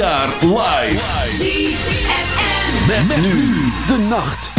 jaar live. ZFM. Met, met nu de nacht.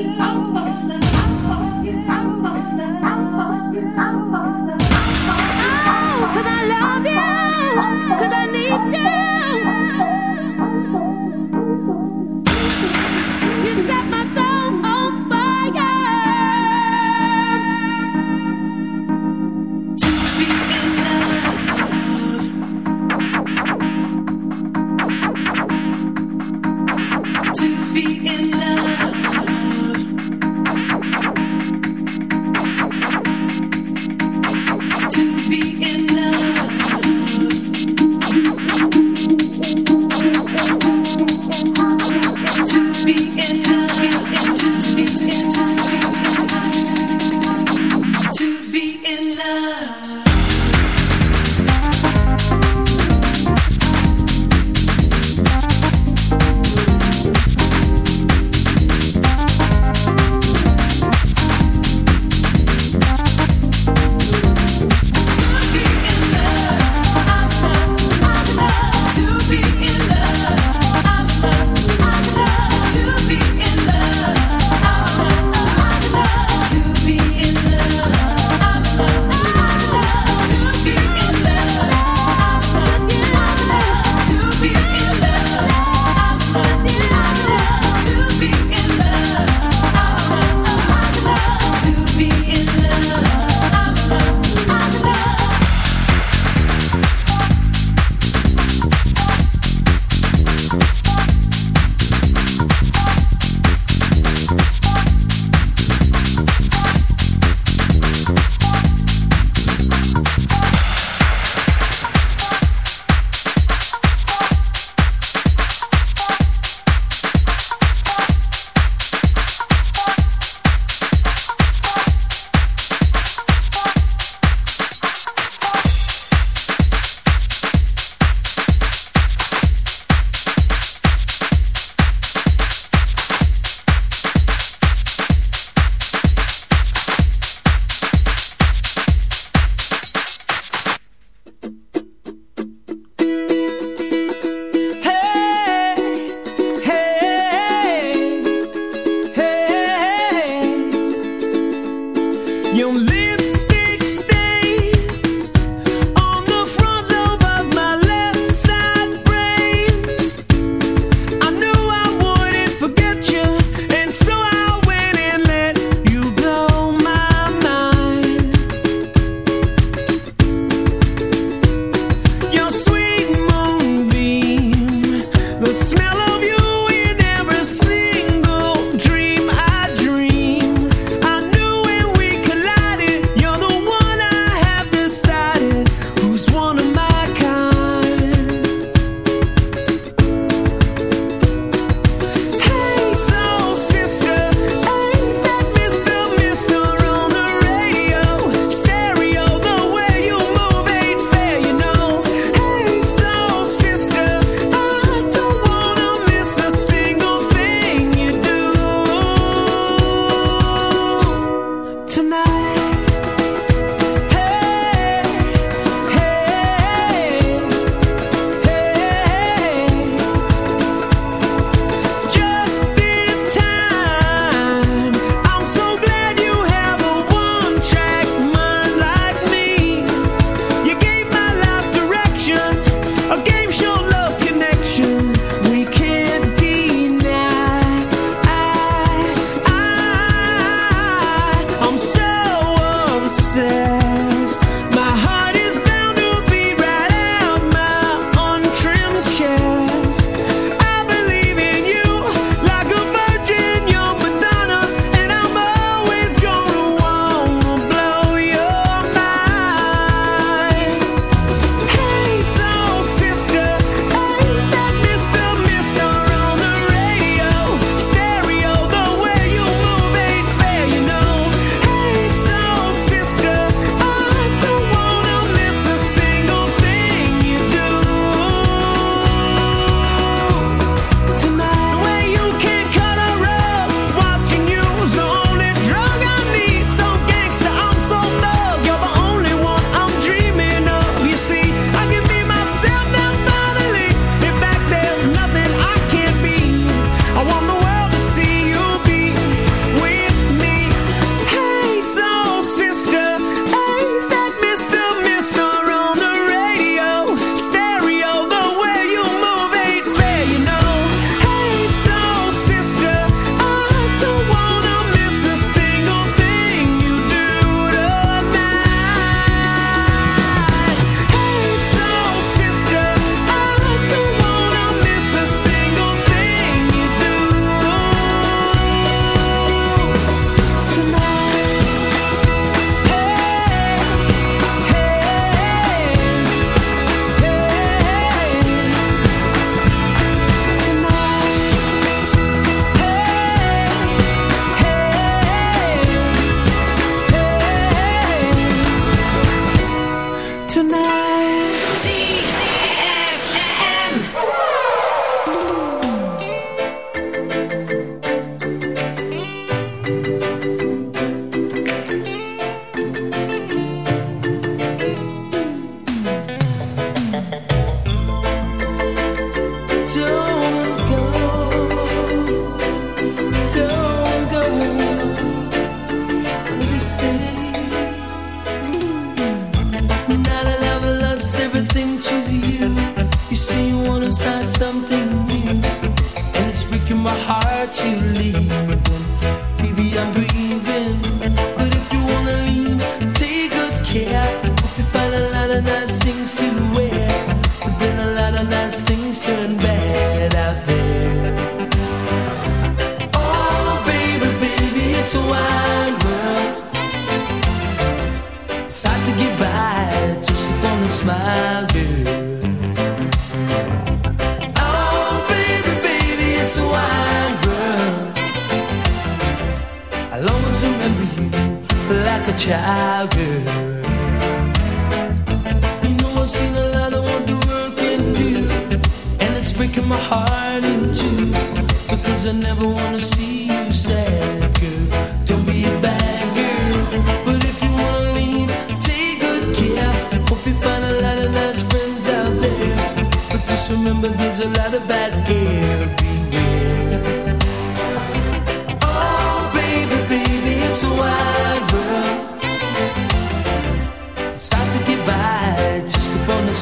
you come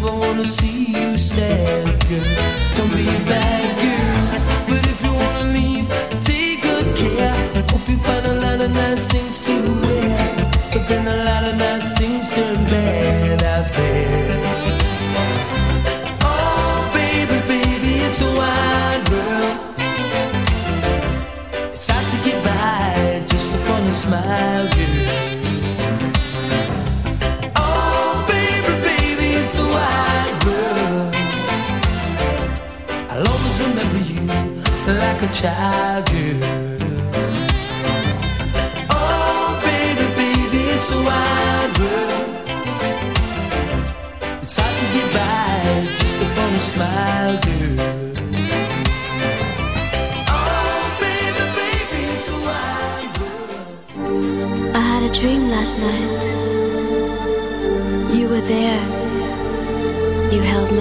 never wanna see you sad.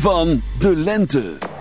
van de lente.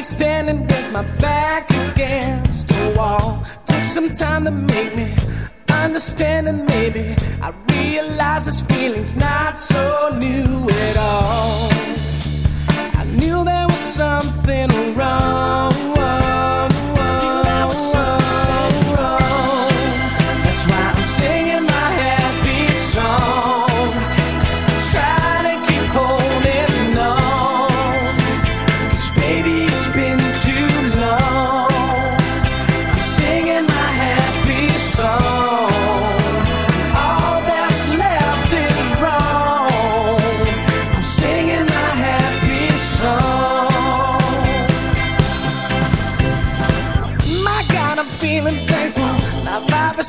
standing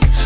Te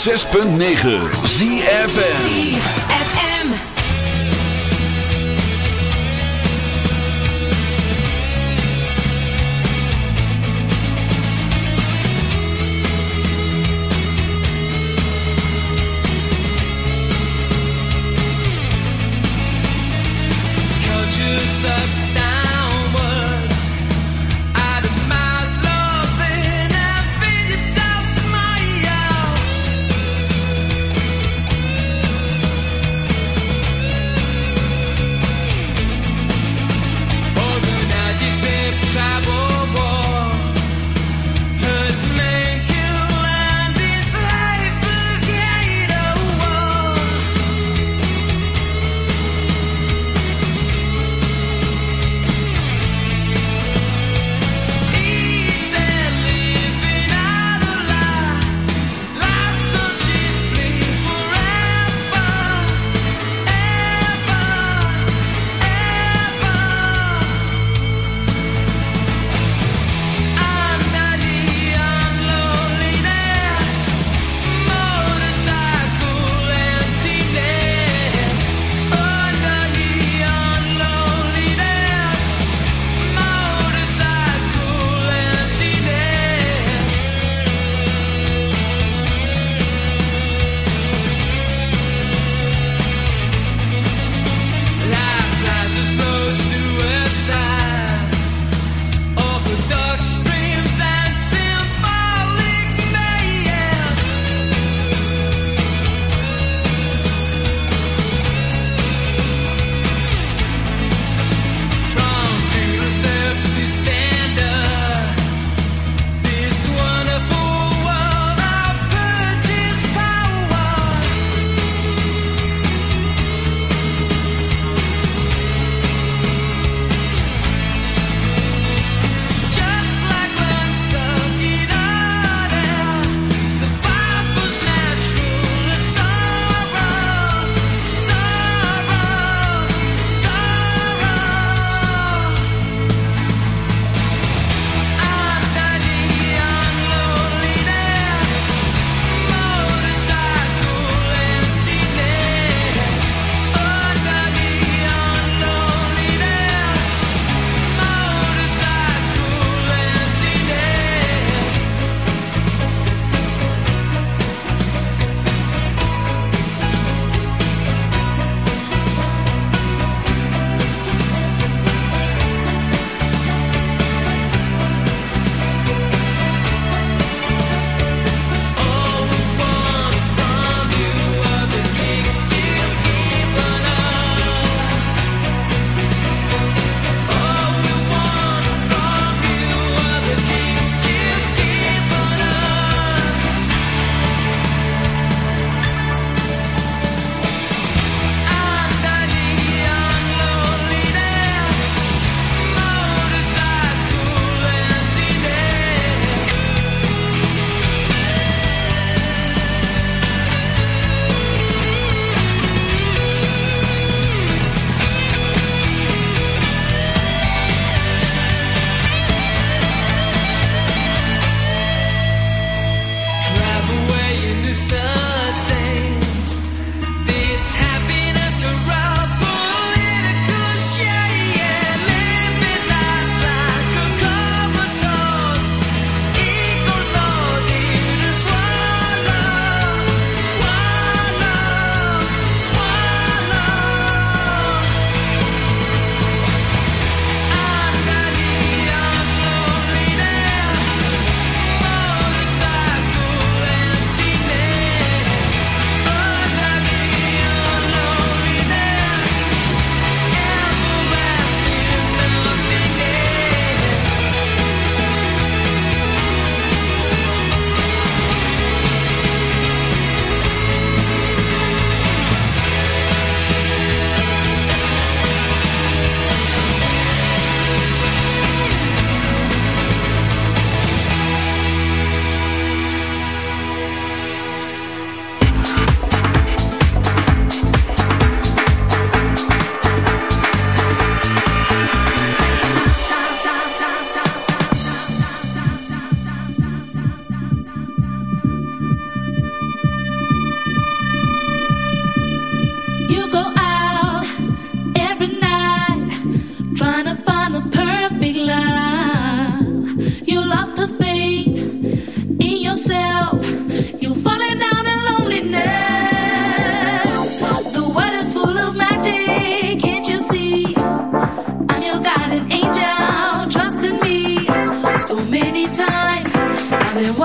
106.9 ZFN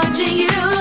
watching you.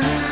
Time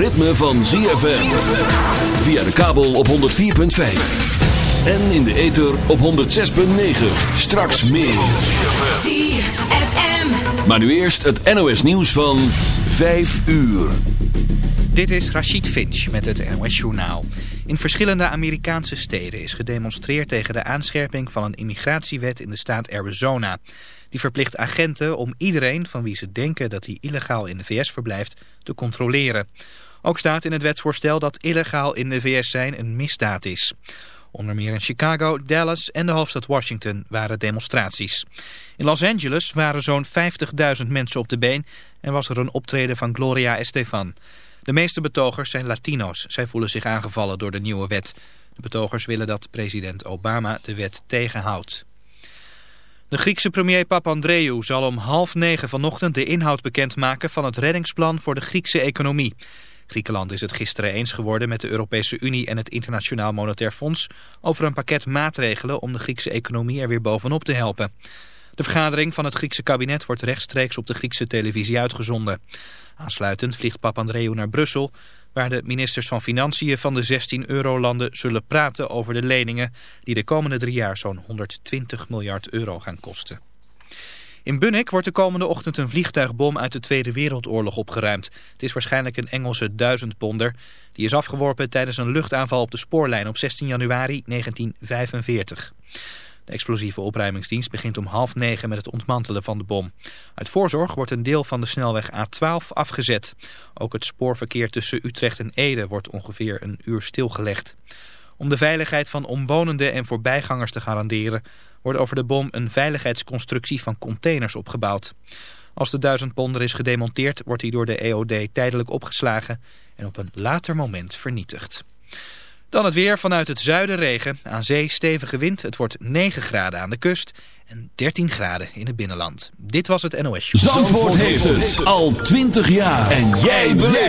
ritme van ZFM. Via de kabel op 104.5. En in de ether op 106.9. Straks meer. ZFM. Maar nu eerst het NOS nieuws van 5 uur. Dit is Rachid Finch met het NOS Journaal. In verschillende Amerikaanse steden is gedemonstreerd tegen de aanscherping van een immigratiewet in de staat Arizona. Die verplicht agenten om iedereen van wie ze denken dat hij illegaal in de VS verblijft te controleren. Ook staat in het wetsvoorstel dat illegaal in de VS zijn een misdaad is. Onder meer in Chicago, Dallas en de hoofdstad Washington waren demonstraties. In Los Angeles waren zo'n 50.000 mensen op de been en was er een optreden van Gloria Estefan. De meeste betogers zijn Latino's. Zij voelen zich aangevallen door de nieuwe wet. De betogers willen dat president Obama de wet tegenhoudt. De Griekse premier Papandreou zal om half negen vanochtend de inhoud bekendmaken van het reddingsplan voor de Griekse economie. Griekenland is het gisteren eens geworden met de Europese Unie en het Internationaal Monetair Fonds over een pakket maatregelen om de Griekse economie er weer bovenop te helpen. De vergadering van het Griekse kabinet wordt rechtstreeks op de Griekse televisie uitgezonden. Aansluitend vliegt Papandreou naar Brussel, waar de ministers van Financiën van de 16 eurolanden zullen praten over de leningen die de komende drie jaar zo'n 120 miljard euro gaan kosten. In Bunnik wordt de komende ochtend een vliegtuigbom uit de Tweede Wereldoorlog opgeruimd. Het is waarschijnlijk een Engelse duizendponder. Die is afgeworpen tijdens een luchtaanval op de spoorlijn op 16 januari 1945. De explosieve opruimingsdienst begint om half negen met het ontmantelen van de bom. Uit voorzorg wordt een deel van de snelweg A12 afgezet. Ook het spoorverkeer tussen Utrecht en Ede wordt ongeveer een uur stilgelegd. Om de veiligheid van omwonenden en voorbijgangers te garanderen... wordt over de bom een veiligheidsconstructie van containers opgebouwd. Als de duizendponder is gedemonteerd, wordt hij door de EOD tijdelijk opgeslagen... en op een later moment vernietigd. Dan het weer vanuit het zuiden regen. Aan zee stevige wind. Het wordt 9 graden aan de kust en 13 graden in het binnenland. Dit was het NOS Show. Zandvoort heeft het al 20 jaar. En jij beleeft